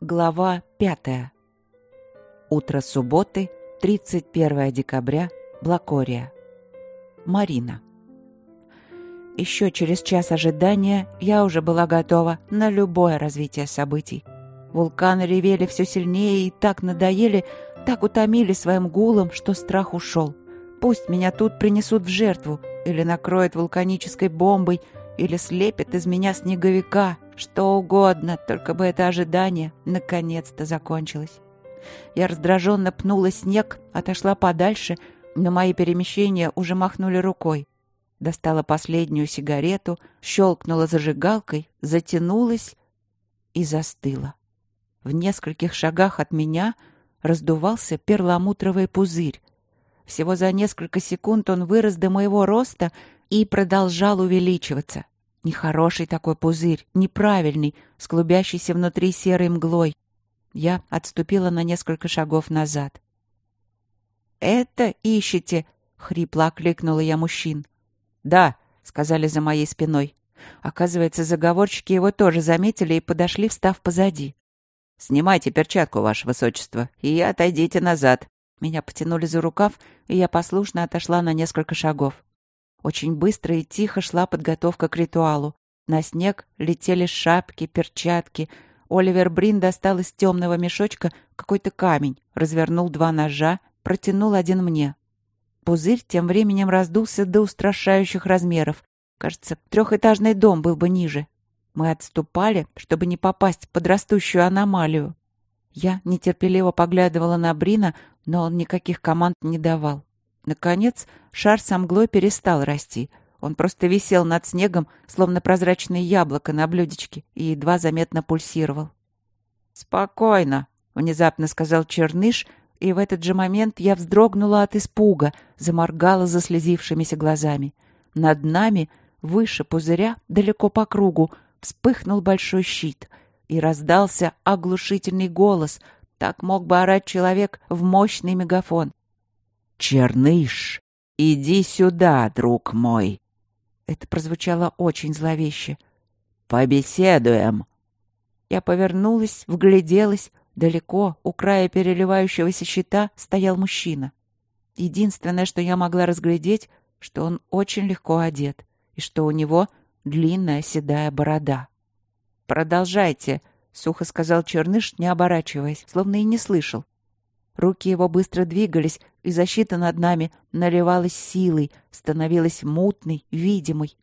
Глава пятая. Утро субботы, 31 декабря, Блакория. Марина. Еще через час ожидания я уже была готова на любое развитие событий. Вулканы ревели все сильнее и так надоели, так утомили своим гулом, что страх ушел. Пусть меня тут принесут в жертву, или накроют вулканической бомбой, или слепят из меня снеговика — что угодно, только бы это ожидание наконец-то закончилось. Я раздраженно пнула снег, отошла подальше, но мои перемещения уже махнули рукой. Достала последнюю сигарету, щелкнула зажигалкой, затянулась и застыла. В нескольких шагах от меня раздувался перламутровый пузырь. Всего за несколько секунд он вырос до моего роста и продолжал увеличиваться. Нехороший такой пузырь, неправильный, с клубящейся внутри серой мглой. Я отступила на несколько шагов назад. «Это ищете?» — хрипло окликнула я мужчин. «Да», — сказали за моей спиной. Оказывается, заговорщики его тоже заметили и подошли, встав позади. «Снимайте перчатку, ваше высочество, и отойдите назад». Меня потянули за рукав, и я послушно отошла на несколько шагов. Очень быстро и тихо шла подготовка к ритуалу. На снег летели шапки, перчатки. Оливер Брин достал из темного мешочка какой-то камень, развернул два ножа, протянул один мне. Пузырь тем временем раздулся до устрашающих размеров. Кажется, трехэтажный дом был бы ниже. Мы отступали, чтобы не попасть под растущую аномалию. Я нетерпеливо поглядывала на Брина, но он никаких команд не давал. Наконец, шар со мглой перестал расти. Он просто висел над снегом, словно прозрачное яблоко на блюдечке, и едва заметно пульсировал. «Спокойно», — внезапно сказал Черныш, и в этот же момент я вздрогнула от испуга, заморгала заслезившимися глазами. Над нами, выше пузыря, далеко по кругу, вспыхнул большой щит, и раздался оглушительный голос. Так мог бы орать человек в мощный мегафон. «Черныш, иди сюда, друг мой!» Это прозвучало очень зловеще. «Побеседуем!» Я повернулась, вгляделась. Далеко, у края переливающегося щита, стоял мужчина. Единственное, что я могла разглядеть, что он очень легко одет и что у него длинная седая борода. «Продолжайте», — сухо сказал Черныш, не оборачиваясь, словно и не слышал. Руки его быстро двигались, и защита над нами наливалась силой, становилась мутной, видимой.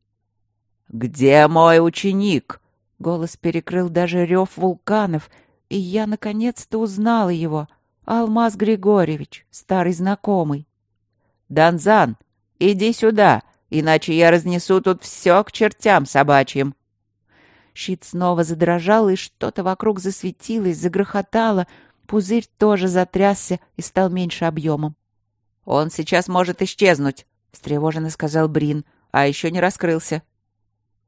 «Где мой ученик?» Голос перекрыл даже рев вулканов, и я наконец-то узнала его. Алмаз Григорьевич, старый знакомый. «Данзан, иди сюда, иначе я разнесу тут все к чертям собачьим». Щит снова задрожал, и что-то вокруг засветилось, загрохотало — Пузырь тоже затрясся и стал меньше объемом. «Он сейчас может исчезнуть», — встревоженно сказал Брин, а еще не раскрылся.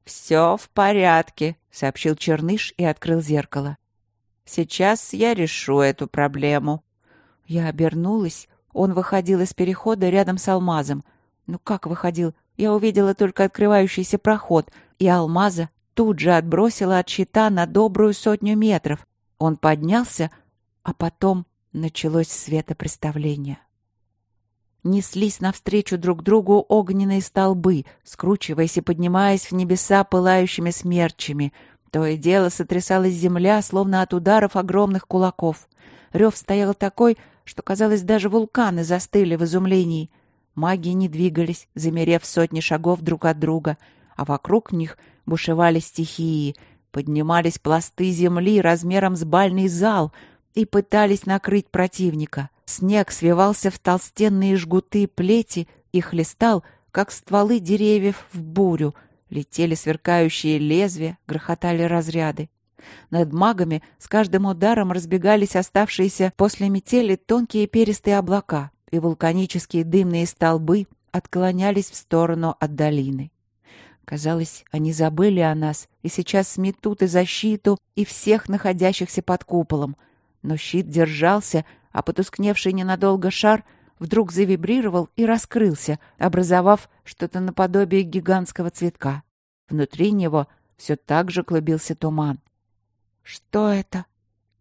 «Все в порядке», — сообщил Черныш и открыл зеркало. «Сейчас я решу эту проблему». Я обернулась. Он выходил из перехода рядом с алмазом. Ну как выходил? Я увидела только открывающийся проход, и алмаза тут же отбросила от щита на добрую сотню метров. Он поднялся, а потом началось светопреставление. Неслись навстречу друг другу огненные столбы, скручиваясь и поднимаясь в небеса пылающими смерчами. То и дело сотрясалась земля, словно от ударов огромных кулаков. Рев стоял такой, что, казалось, даже вулканы застыли в изумлении. Маги не двигались, замерев сотни шагов друг от друга, а вокруг них бушевали стихии, поднимались пласты земли размером с бальный зал — и пытались накрыть противника. Снег свивался в толстенные жгуты плети и хлестал, как стволы деревьев в бурю. Летели сверкающие лезвия, грохотали разряды. Над магами с каждым ударом разбегались оставшиеся после метели тонкие перистые облака, и вулканические дымные столбы отклонялись в сторону от долины. Казалось, они забыли о нас и сейчас сметут и защиту, и всех находящихся под куполом — но щит держался, а потускневший ненадолго шар вдруг завибрировал и раскрылся, образовав что-то наподобие гигантского цветка. Внутри него все так же клубился туман. «Что это?»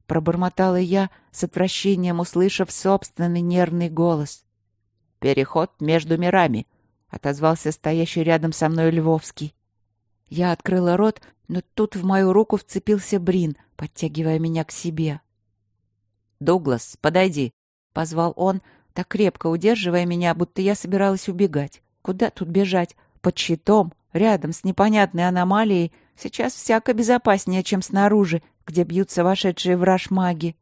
пробормотала я с отвращением, услышав собственный нервный голос. «Переход между мирами», — отозвался стоящий рядом со мной Львовский. Я открыла рот, но тут в мою руку вцепился Брин, подтягивая меня к себе. «Дуглас, подойди», — позвал он, так крепко удерживая меня, будто я собиралась убегать. Куда тут бежать? Под щитом, рядом с непонятной аномалией, сейчас всяко безопаснее, чем снаружи, где бьются вошедшие в маги.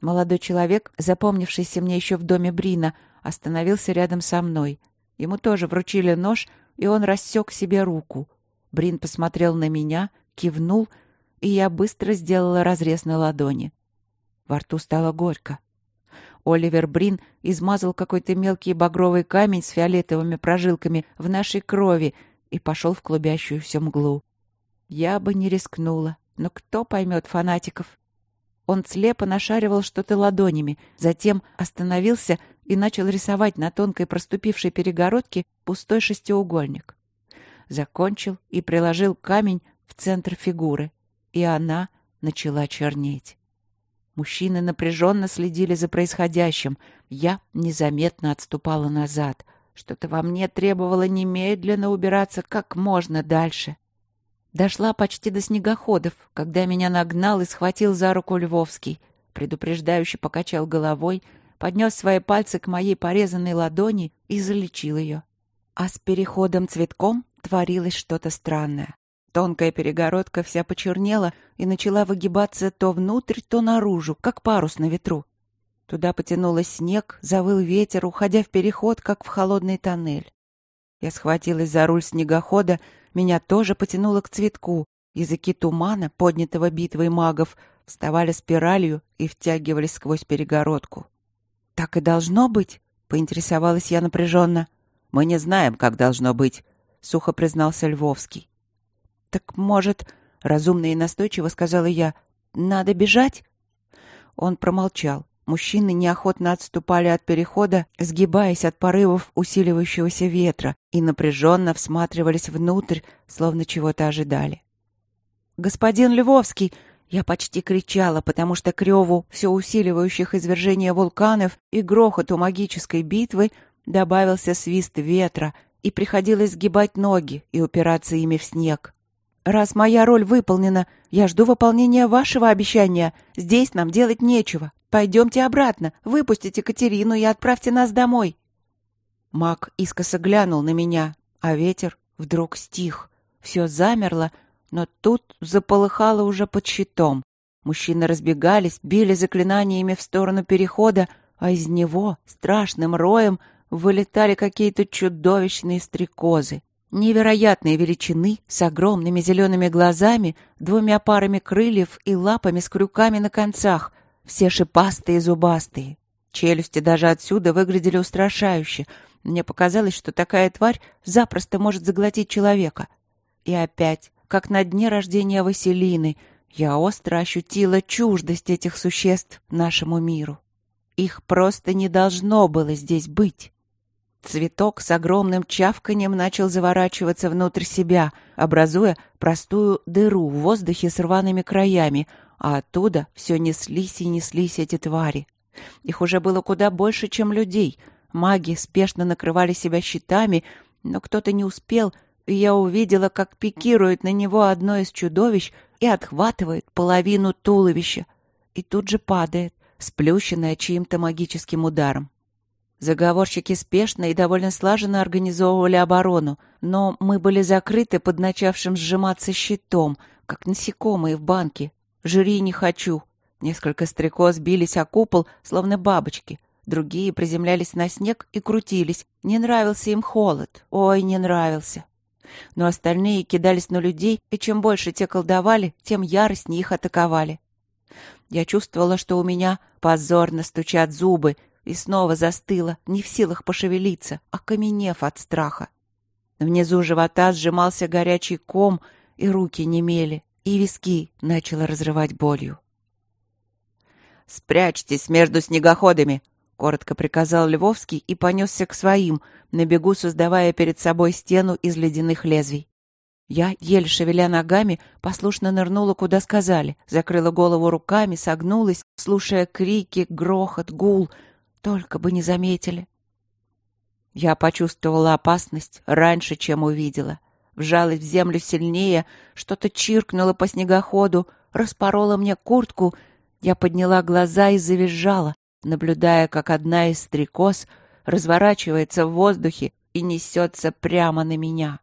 Молодой человек, запомнившийся мне еще в доме Брина, остановился рядом со мной. Ему тоже вручили нож, и он рассек себе руку. Брин посмотрел на меня, кивнул, и я быстро сделала разрез на ладони. Во рту стало горько. Оливер Брин измазал какой-то мелкий багровый камень с фиолетовыми прожилками в нашей крови и пошел в клубящуюся мглу. Я бы не рискнула, но кто поймет фанатиков? Он слепо нашаривал что-то ладонями, затем остановился и начал рисовать на тонкой проступившей перегородке пустой шестиугольник. Закончил и приложил камень в центр фигуры, и она начала чернеть. Мужчины напряженно следили за происходящим. Я незаметно отступала назад. Что-то во мне требовало немедленно убираться как можно дальше. Дошла почти до снегоходов, когда меня нагнал и схватил за руку Львовский. Предупреждающе покачал головой, поднес свои пальцы к моей порезанной ладони и залечил ее. А с переходом цветком творилось что-то странное. Тонкая перегородка вся почернела и начала выгибаться то внутрь, то наружу, как парус на ветру. Туда потянулось снег, завыл ветер, уходя в переход, как в холодный тоннель. Я схватилась за руль снегохода, меня тоже потянуло к цветку. Языки тумана, поднятого битвой магов, вставали спиралью и втягивались сквозь перегородку. «Так и должно быть?» — поинтересовалась я напряженно. «Мы не знаем, как должно быть», — сухо признался Львовский. «Так, может...» — разумно и настойчиво сказала я. «Надо бежать?» Он промолчал. Мужчины неохотно отступали от перехода, сгибаясь от порывов усиливающегося ветра, и напряженно всматривались внутрь, словно чего-то ожидали. «Господин Львовский!» Я почти кричала, потому что к реву все усиливающих извержения вулканов и грохоту магической битвы добавился свист ветра, и приходилось сгибать ноги и упираться ими в снег. Раз моя роль выполнена, я жду выполнения вашего обещания. Здесь нам делать нечего. Пойдемте обратно, выпустите Катерину и отправьте нас домой. Мак искоса глянул на меня, а ветер вдруг стих. Все замерло, но тут заполыхало уже под щитом. Мужчины разбегались, били заклинаниями в сторону перехода, а из него страшным роем вылетали какие-то чудовищные стрекозы. Невероятной величины, с огромными зелеными глазами, двумя парами крыльев и лапами с крюками на концах, все шипастые и зубастые. Челюсти даже отсюда выглядели устрашающе. Мне показалось, что такая тварь запросто может заглотить человека. И опять, как на дне рождения Василины, я остро ощутила чуждость этих существ нашему миру. Их просто не должно было здесь быть. Цветок с огромным чавканием начал заворачиваться внутрь себя, образуя простую дыру в воздухе с рваными краями, а оттуда все неслись и неслись эти твари. Их уже было куда больше, чем людей. Маги спешно накрывали себя щитами, но кто-то не успел, и я увидела, как пикирует на него одно из чудовищ и отхватывает половину туловища, и тут же падает, сплющенное чьим-то магическим ударом. Заговорщики спешно и довольно слаженно организовывали оборону, но мы были закрыты под начавшим сжиматься щитом, как насекомые в банке. Жри не хочу. Несколько стрекоз бились о купол, словно бабочки. Другие приземлялись на снег и крутились. Не нравился им холод. Ой, не нравился. Но остальные кидались на людей, и чем больше те колдовали, тем яростнее их атаковали. Я чувствовала, что у меня позорно стучат зубы, и снова застыла, не в силах пошевелиться, окаменев от страха. Внизу живота сжимался горячий ком, и руки немели, и виски начало разрывать болью. «Спрячьтесь между снегоходами!» — коротко приказал Львовский и понесся к своим, на бегу создавая перед собой стену из ледяных лезвий. Я, еле шевеля ногами, послушно нырнула, куда сказали, закрыла голову руками, согнулась, слушая крики, грохот, гул. Только бы не заметили. Я почувствовала опасность раньше, чем увидела. Вжалась в землю сильнее, что-то чиркнуло по снегоходу, распорола мне куртку. Я подняла глаза и завизжала, наблюдая, как одна из стрекоз разворачивается в воздухе и несется прямо на меня.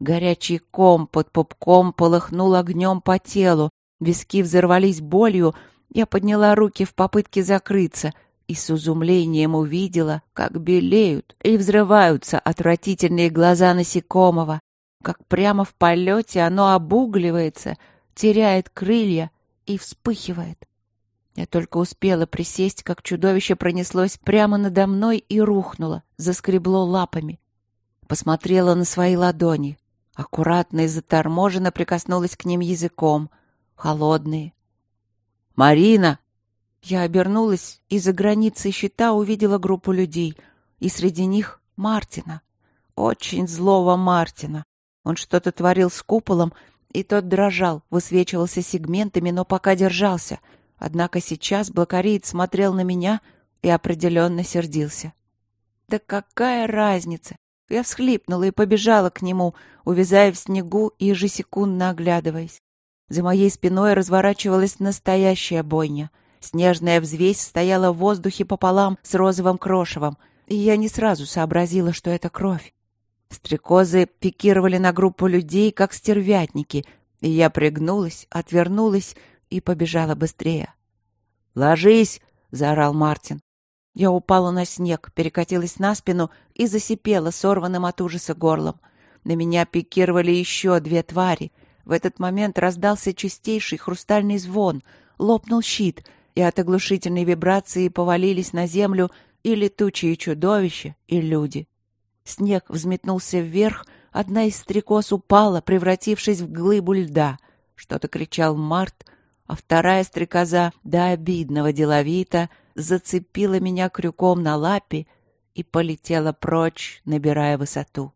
Горячий ком под пупком полыхнул огнем по телу, виски взорвались болью, я подняла руки в попытке закрыться и с изумлением увидела, как белеют и взрываются отвратительные глаза насекомого, как прямо в полете оно обугливается, теряет крылья и вспыхивает. Я только успела присесть, как чудовище пронеслось прямо надо мной и рухнуло, заскребло лапами. Посмотрела на свои ладони. Аккуратно и заторможенно прикоснулась к ним языком. Холодные. «Марина!» Я обернулась и за границей щита увидела группу людей. И среди них Мартина. Очень злого Мартина. Он что-то творил с куполом, и тот дрожал, высвечивался сегментами, но пока держался. Однако сейчас блокариец смотрел на меня и определенно сердился. «Да какая разница? Я всхлипнула и побежала к нему, увязая в снегу и ежесекундно оглядываясь. За моей спиной разворачивалась настоящая бойня. Снежная взвесь стояла в воздухе пополам с розовым крошевом, и я не сразу сообразила, что это кровь. Стрекозы пикировали на группу людей, как стервятники, и я пригнулась, отвернулась и побежала быстрее. «Ложись!» — заорал Мартин. Я упала на снег, перекатилась на спину и засипела сорванным от ужаса горлом. На меня пикировали еще две твари. В этот момент раздался чистейший хрустальный звон, лопнул щит, и от оглушительной вибрации повалились на землю и летучие чудовища, и люди. Снег взметнулся вверх, одна из стрекоз упала, превратившись в глыбу льда. Что-то кричал Март, а вторая стрекоза, до обидного деловито, зацепила меня крюком на лапе и полетела прочь, набирая высоту.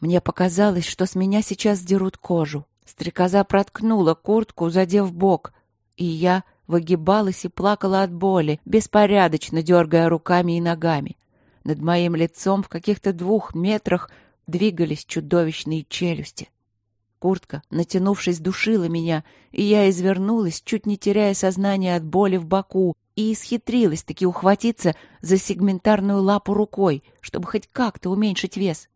Мне показалось, что с меня сейчас дерут кожу. Стрекоза проткнула куртку, задев бок, и я выгибалась и плакала от боли, беспорядочно дергая руками и ногами. Над моим лицом в каких-то двух метрах двигались чудовищные челюсти. Куртка, натянувшись, душила меня, и я извернулась, чуть не теряя сознание от боли в боку, и исхитрилась таки ухватиться за сегментарную лапу рукой, чтобы хоть как-то уменьшить вес.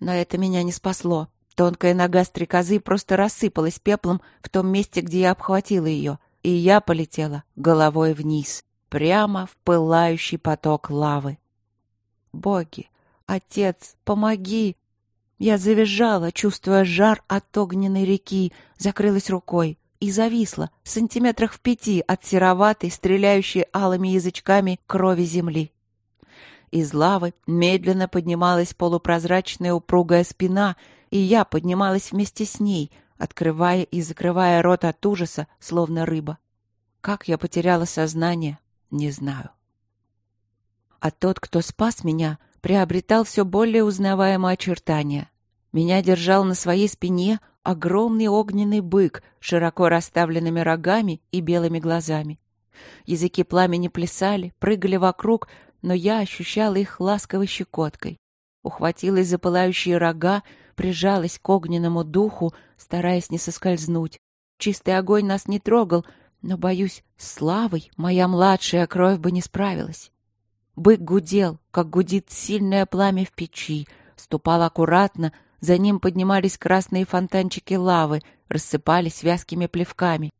Но это меня не спасло. Тонкая нога стрекозы просто рассыпалась пеплом в том месте, где я обхватила ее, и я полетела головой вниз, прямо в пылающий поток лавы. «Боги! Отец, помоги!» Я завизжала, чувствуя жар от огненной реки, закрылась рукой и зависла сантиметрах в пяти от сероватой, стреляющей алыми язычками крови земли. Из лавы медленно поднималась полупрозрачная упругая спина, и я поднималась вместе с ней, открывая и закрывая рот от ужаса, словно рыба. Как я потеряла сознание, не знаю. А тот, кто спас меня, приобретал все более узнаваемые очертания. Меня держал на своей спине огромный огненный бык широко расставленными рогами и белыми глазами. Языки пламени плясали, прыгали вокруг, но я ощущала их ласковой щекоткой. Ухватилась за пылающие рога, прижалась к огненному духу, стараясь не соскользнуть. Чистый огонь нас не трогал, но, боюсь, с славой моя младшая кровь бы не справилась. Бык гудел, как гудит сильное пламя в печи, ступал аккуратно, за ним поднимались красные фонтанчики лавы, рассыпались вязкими плевками.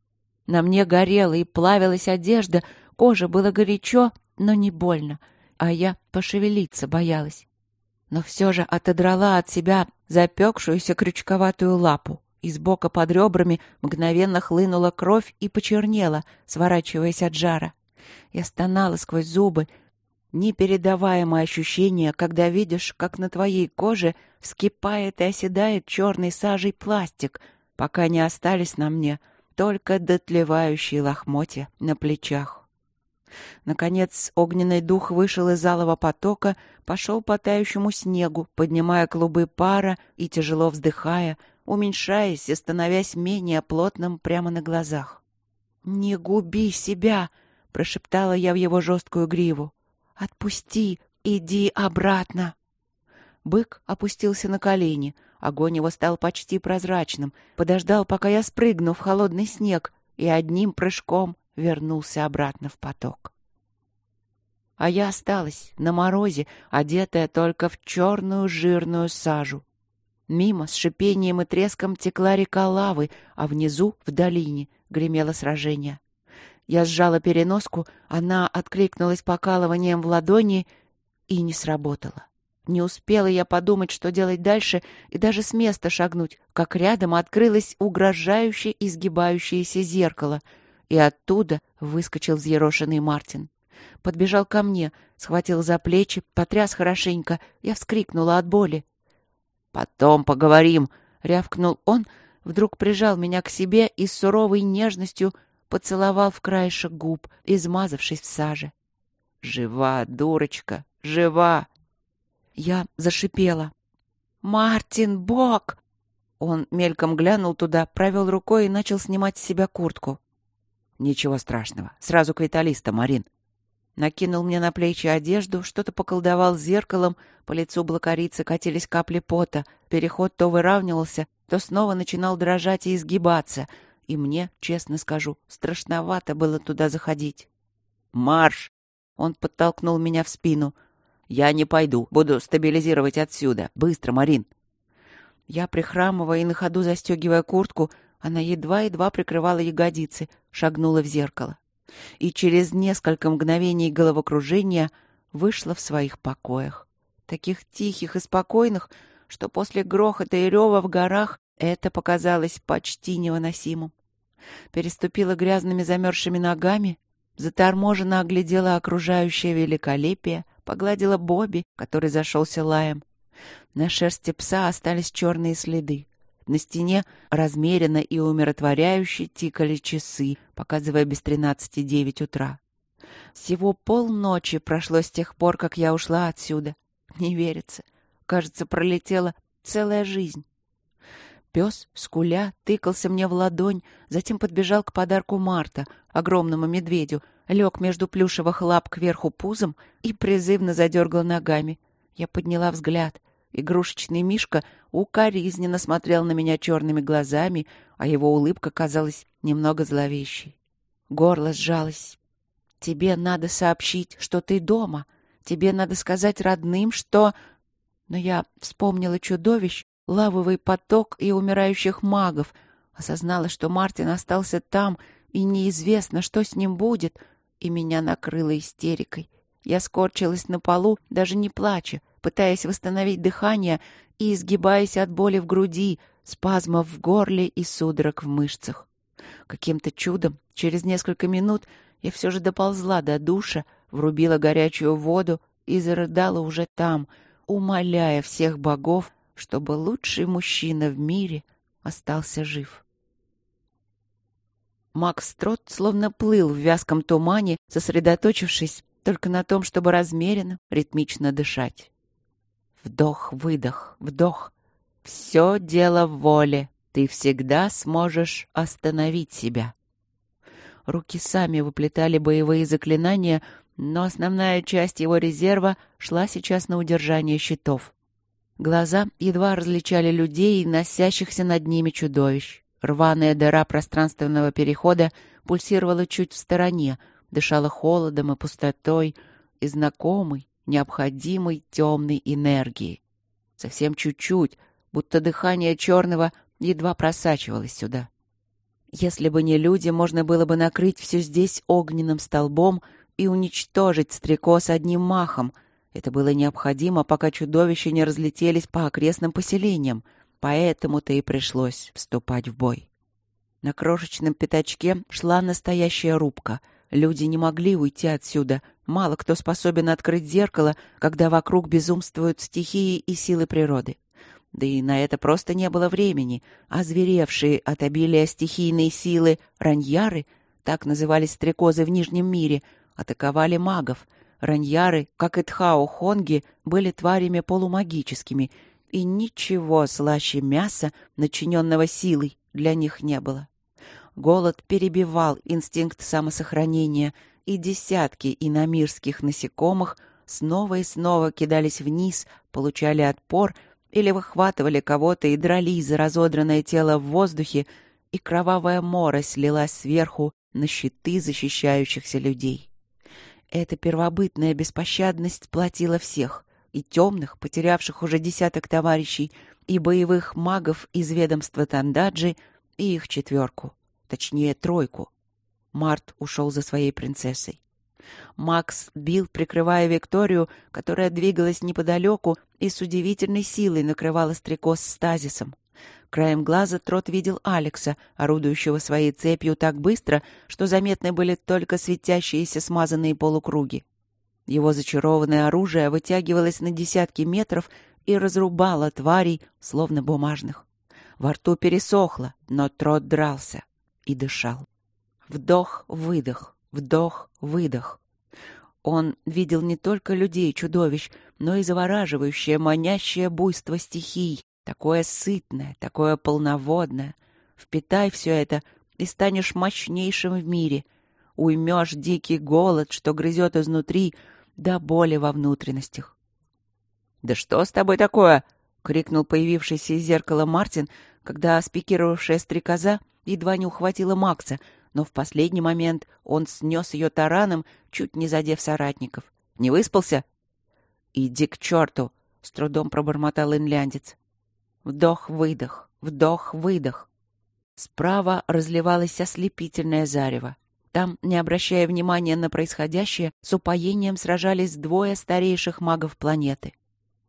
На мне горела и плавилась одежда, кожа было горячо, но не больно, а я пошевелиться боялась. Но все же отодрала от себя запекшуюся крючковатую лапу. Из бока под ребрами мгновенно хлынула кровь и почернела, сворачиваясь от жара. Я стонала сквозь зубы, Непередаваемое ощущение, когда видишь, как на твоей коже вскипает и оседает черной сажей пластик, пока не остались на мне только дотлевающие лохмотья на плечах. Наконец огненный дух вышел из залого потока, пошел по тающему снегу, поднимая клубы пара и тяжело вздыхая, уменьшаясь и становясь менее плотным прямо на глазах. «Не губи себя!» — прошептала я в его жесткую гриву. «Отпусти! Иди обратно!» Бык опустился на колени. Огонь его стал почти прозрачным. Подождал, пока я спрыгну в холодный снег, и одним прыжком вернулся обратно в поток. А я осталась на морозе, одетая только в черную жирную сажу. Мимо с шипением и треском текла река лавы, а внизу, в долине, гремело сражение. Я сжала переноску, она откликнулась покалыванием в ладони и не сработала. Не успела я подумать, что делать дальше, и даже с места шагнуть, как рядом открылось угрожающе изгибающееся зеркало, и оттуда выскочил взъерошенный Мартин. Подбежал ко мне, схватил за плечи, потряс хорошенько. Я вскрикнула от боли. «Потом поговорим!» — рявкнул он, вдруг прижал меня к себе и с суровой нежностью поцеловал в краешек губ, измазавшись в саже. «Жива, дурочка, жива!» Я зашипела. «Мартин, Бог!» Он мельком глянул туда, провел рукой и начал снимать с себя куртку. «Ничего страшного. Сразу к виталиста, Марин накинул мне на плечи одежду, что-то поколдовал зеркалом, по лицу блокарицы катились капли пота, переход то выравнивался, то снова начинал дрожать и изгибаться, и мне, честно скажу, страшновато было туда заходить. «Марш!» — он подтолкнул меня в спину. «Я не пойду, буду стабилизировать отсюда. Быстро, Марин!» Я, прихрамывая и на ходу застегивая куртку, она едва-едва прикрывала ягодицы, шагнула в зеркало и через несколько мгновений головокружения вышла в своих покоях. Таких тихих и спокойных, что после грохота и рева в горах это показалось почти невыносимым. Переступила грязными замерзшими ногами, заторможенно оглядела окружающее великолепие, погладила Бобби, который зашелся лаем. На шерсти пса остались черные следы. На стене размеренно и умиротворяюще тикали часы, показывая без тринадцати девять утра. Всего полночи прошло с тех пор, как я ушла отсюда. Не верится. Кажется, пролетела целая жизнь. Пес, скуля, тыкался мне в ладонь, затем подбежал к подарку Марта, огромному медведю, лег между плюшевых лап кверху пузом и призывно задергал ногами. Я подняла взгляд. Игрушечный Мишка укоризненно смотрел на меня черными глазами, а его улыбка казалась немного зловещей. Горло сжалось. «Тебе надо сообщить, что ты дома. Тебе надо сказать родным, что...» Но я вспомнила чудовищ, лавовый поток и умирающих магов, осознала, что Мартин остался там, и неизвестно, что с ним будет, и меня накрыло истерикой. Я скорчилась на полу, даже не плача, пытаясь восстановить дыхание и изгибаясь от боли в груди, спазмов в горле и судорог в мышцах. Каким-то чудом через несколько минут я все же доползла до душа, врубила горячую воду и зарыдала уже там, умоляя всех богов, чтобы лучший мужчина в мире остался жив. Макс Трот словно плыл в вязком тумане, сосредоточившись только на том, чтобы размеренно, ритмично дышать. Вдох-выдох, вдох. Все дело в воле. Ты всегда сможешь остановить себя. Руки сами выплетали боевые заклинания, но основная часть его резерва шла сейчас на удержание щитов. Глаза едва различали людей носящихся над ними чудовищ. Рваная дыра пространственного перехода пульсировала чуть в стороне, дышала холодом и пустотой и знакомой, необходимой темной энергии. Совсем чуть-чуть, будто дыхание черного едва просачивалось сюда. Если бы не люди, можно было бы накрыть все здесь огненным столбом и уничтожить стрекоз одним махом. Это было необходимо, пока чудовища не разлетелись по окрестным поселениям, поэтому-то и пришлось вступать в бой. На крошечном пятачке шла настоящая рубка — Люди не могли уйти отсюда. Мало кто способен открыть зеркало, когда вокруг безумствуют стихии и силы природы. Да и на это просто не было времени. А зверевшие от обилия стихийной силы раньяры, так назывались стрекозы в Нижнем мире, атаковали магов. Раньяры, как и Тхао-Хонги, были тварями полумагическими, и ничего слаще мяса, начиненного силой, для них не было. Голод перебивал инстинкт самосохранения, и десятки иномирских насекомых снова и снова кидались вниз, получали отпор или выхватывали кого-то и дрались за разодранное тело в воздухе, и кровавая морось лилась сверху на щиты защищающихся людей. Эта первобытная беспощадность платила всех — и темных, потерявших уже десяток товарищей, и боевых магов из ведомства Тандаджи, и их четверку, точнее тройку. Март ушел за своей принцессой. Макс бил, прикрывая Викторию, которая двигалась неподалеку и с удивительной силой накрывала стрекоз стазисом. Краем глаза Трот видел Алекса, орудующего своей цепью так быстро, что заметны были только светящиеся смазанные полукруги. Его зачарованное оружие вытягивалось на десятки метров и разрубало тварей, словно бумажных. Во рту пересохло, но Трот дрался и дышал. Вдох-выдох, вдох-выдох. Он видел не только людей-чудовищ, но и завораживающее, манящее буйство стихий, такое сытное, такое полноводное. Впитай все это, и станешь мощнейшим в мире. Уймешь дикий голод, что грызет изнутри, до боли во внутренностях. «Да что с тобой такое?» — крикнул появившийся из зеркала Мартин, когда спикировавшая стрекоза едва не ухватила Макса, но в последний момент он снес ее тараном, чуть не задев соратников. «Не выспался?» «Иди к черту!» — с трудом пробормотал инляндец. Вдох-выдох, вдох-выдох. Справа разливалось ослепительное зарево. Там, не обращая внимания на происходящее, с упоением сражались двое старейших магов планеты.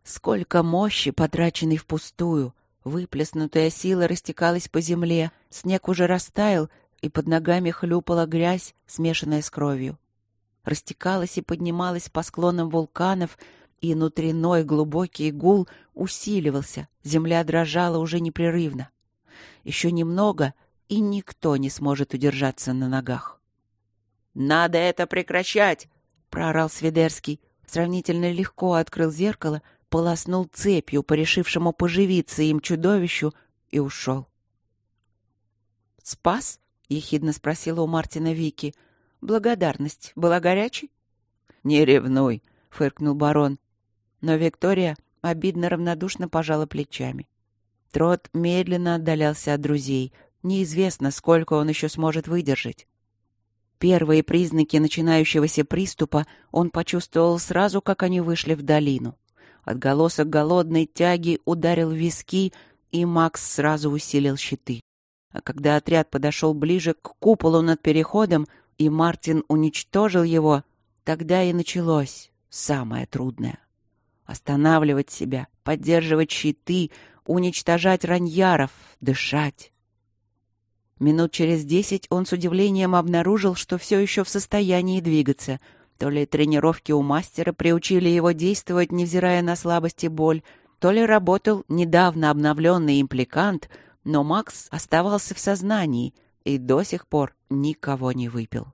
Сколько мощи, потраченной впустую! Выплеснутая сила растекалась по земле, снег уже растаял, и под ногами хлюпала грязь, смешанная с кровью. Растекалась и поднималась по склонам вулканов, и внутренной глубокий гул усиливался, земля дрожала уже непрерывно. Еще немного, и никто не сможет удержаться на ногах. «Надо это прекращать!» — проорал Свидерский. Сравнительно легко открыл зеркало, полоснул цепью по решившему поживиться им чудовищу и ушел. «Спас?» — ехидно спросила у Мартина Вики. «Благодарность была горячей?» «Не ревнуй», — фыркнул барон. Но Виктория обидно равнодушно пожала плечами. Трот медленно отдалялся от друзей. Неизвестно, сколько он еще сможет выдержать. Первые признаки начинающегося приступа он почувствовал сразу, как они вышли в долину. Отголосок голодной тяги ударил виски, и Макс сразу усилил щиты. А когда отряд подошел ближе к куполу над переходом, и Мартин уничтожил его, тогда и началось самое трудное. Останавливать себя, поддерживать щиты, уничтожать раньяров, дышать. Минут через десять он с удивлением обнаружил, что все еще в состоянии двигаться. То ли тренировки у мастера приучили его действовать, невзирая на слабость и боль, то ли работал недавно обновленный импликант, но Макс оставался в сознании и до сих пор никого не выпил.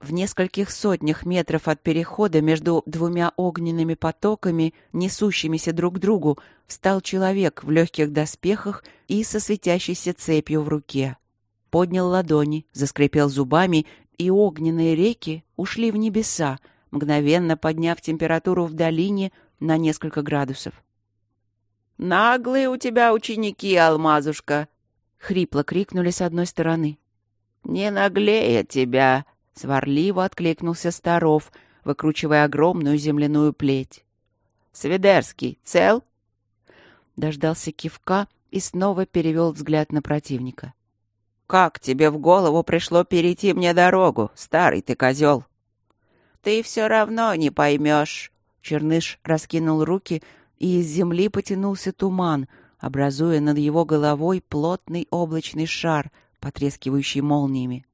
В нескольких сотнях метров от перехода между двумя огненными потоками, несущимися друг к другу, встал человек в легких доспехах и со светящейся цепью в руке. Поднял ладони, заскрипел зубами, и огненные реки ушли в небеса, мгновенно подняв температуру в долине на несколько градусов. «Наглые у тебя ученики, Алмазушка!» — хрипло крикнули с одной стороны. «Не наглее тебя!» Сварливо откликнулся Старов, выкручивая огромную земляную плеть. «Свидерский, цел?» Дождался кивка и снова перевел взгляд на противника. «Как тебе в голову пришло перейти мне дорогу, старый ты козел?» «Ты все равно не поймешь!» Черныш раскинул руки, и из земли потянулся туман, образуя над его головой плотный облачный шар, потрескивающий молниями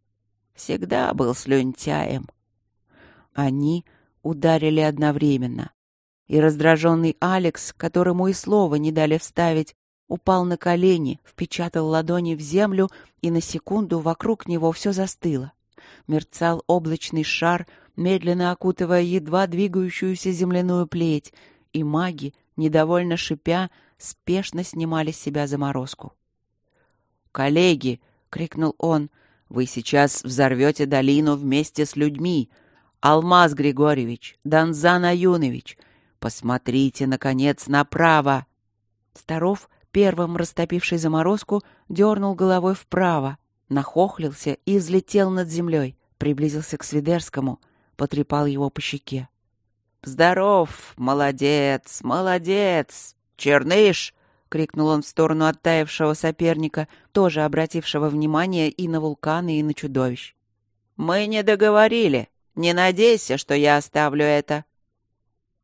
всегда был слюнтяем. Они ударили одновременно. И раздраженный Алекс, которому и слова не дали вставить, упал на колени, впечатал ладони в землю, и на секунду вокруг него все застыло. Мерцал облачный шар, медленно окутывая едва двигающуюся земляную плеть, и маги, недовольно шипя, спешно снимали с себя заморозку. «Коллеги!» — крикнул он. «Вы сейчас взорвете долину вместе с людьми. Алмаз Григорьевич, Донзан Аюнович, посмотрите, наконец, направо!» Старов, первым растопивший заморозку, дернул головой вправо, нахохлился и взлетел над землей, приблизился к Свидерскому, потрепал его по щеке. «Здоров! Молодец! Молодец! Черныш!» — крикнул он в сторону оттаившего соперника, тоже обратившего внимание и на вулканы, и на чудовищ. «Мы не договорили. Не надейся, что я оставлю это».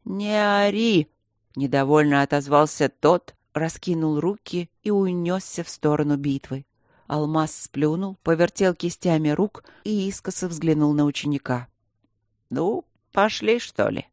«Не ори!» — недовольно отозвался тот, раскинул руки и унесся в сторону битвы. Алмаз сплюнул, повертел кистями рук и искоса взглянул на ученика. «Ну, пошли, что ли?»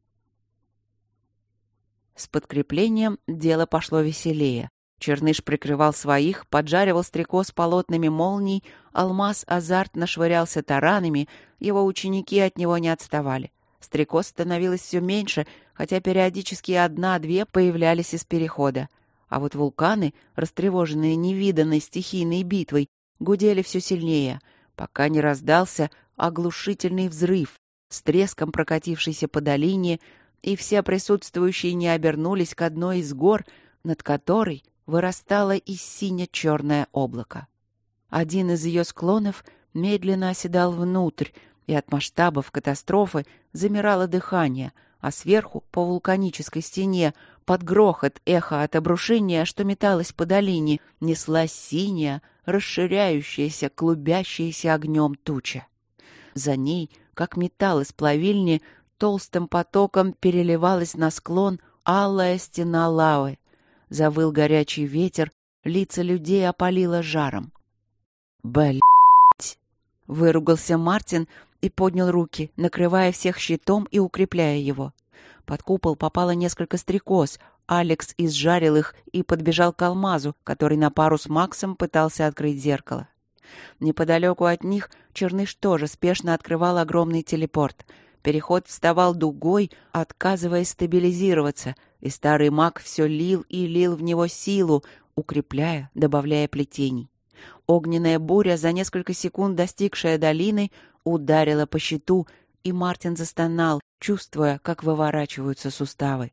С подкреплением дело пошло веселее. Черныш прикрывал своих, поджаривал стрекоз полотнами молний, алмаз азартно швырялся таранами, его ученики от него не отставали. Стрекоз становилось все меньше, хотя периодически одна-две появлялись из перехода. А вот вулканы, растревоженные невиданной стихийной битвой, гудели все сильнее, пока не раздался оглушительный взрыв, с треском прокатившийся по долине, и все присутствующие не обернулись к одной из гор, над которой вырастало из сине-черное облако. Один из ее склонов медленно оседал внутрь, и от масштабов катастрофы замирало дыхание, а сверху, по вулканической стене, под грохот эхо от обрушения, что металось по долине, неслась синяя, расширяющаяся, клубящаяся огнем туча. За ней, как металл из плавильни, толстым потоком переливалась на склон алая стена лавы. Завыл горячий ветер, лица людей опалило жаром. «Блядь!» — выругался Мартин и поднял руки, накрывая всех щитом и укрепляя его. Под купол попало несколько стрекоз. Алекс изжарил их и подбежал к алмазу, который на пару с Максом пытался открыть зеркало. Неподалеку от них Черныш тоже спешно открывал огромный телепорт. Переход вставал дугой, отказываясь стабилизироваться, и старый маг все лил и лил в него силу, укрепляя, добавляя плетений. Огненная буря, за несколько секунд достигшая долины, ударила по щиту, и Мартин застонал, чувствуя, как выворачиваются суставы.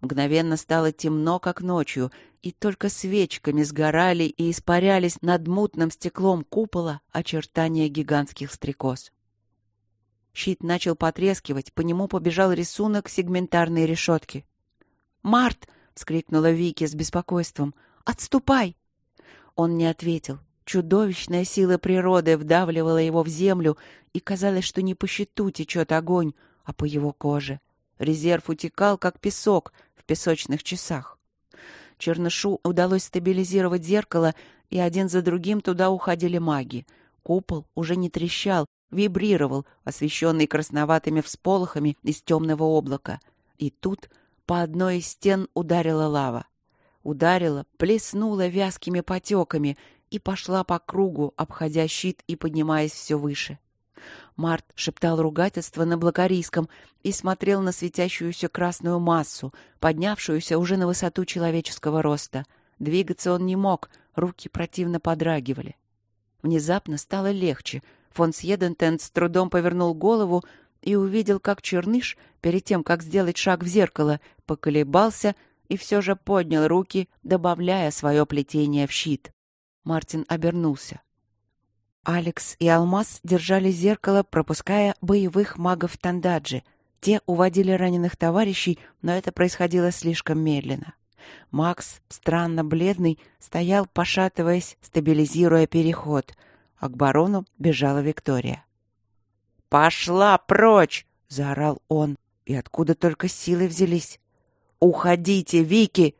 Мгновенно стало темно, как ночью, и только свечками сгорали и испарялись над мутным стеклом купола очертания гигантских стрекоз. Щит начал потрескивать, по нему побежал рисунок сегментарной решетки. «Март!» — вскрикнула Вики с беспокойством. «Отступай!» Он не ответил. Чудовищная сила природы вдавливала его в землю, и казалось, что не по щиту течет огонь, а по его коже. Резерв утекал, как песок в песочных часах. Чернышу удалось стабилизировать зеркало, и один за другим туда уходили маги. Купол уже не трещал, вибрировал, освещенный красноватыми всполохами из темного облака. И тут по одной из стен ударила лава. Ударила, плеснула вязкими потеками и пошла по кругу, обходя щит и поднимаясь все выше. Март шептал ругательство на блокарийском и смотрел на светящуюся красную массу, поднявшуюся уже на высоту человеческого роста. Двигаться он не мог, руки противно подрагивали. Внезапно стало легче. Фон Сьедентен с трудом повернул голову и увидел, как Черныш, перед тем, как сделать шаг в зеркало, поколебался и все же поднял руки, добавляя свое плетение в щит. Мартин обернулся. Алекс и Алмаз держали зеркало, пропуская боевых магов Тандаджи. Те уводили раненых товарищей, но это происходило слишком медленно. Макс, странно бледный, стоял, пошатываясь, стабилизируя переход, а к барону бежала Виктория. «Пошла прочь!» — заорал он. И откуда только силы взялись? «Уходите, Вики!»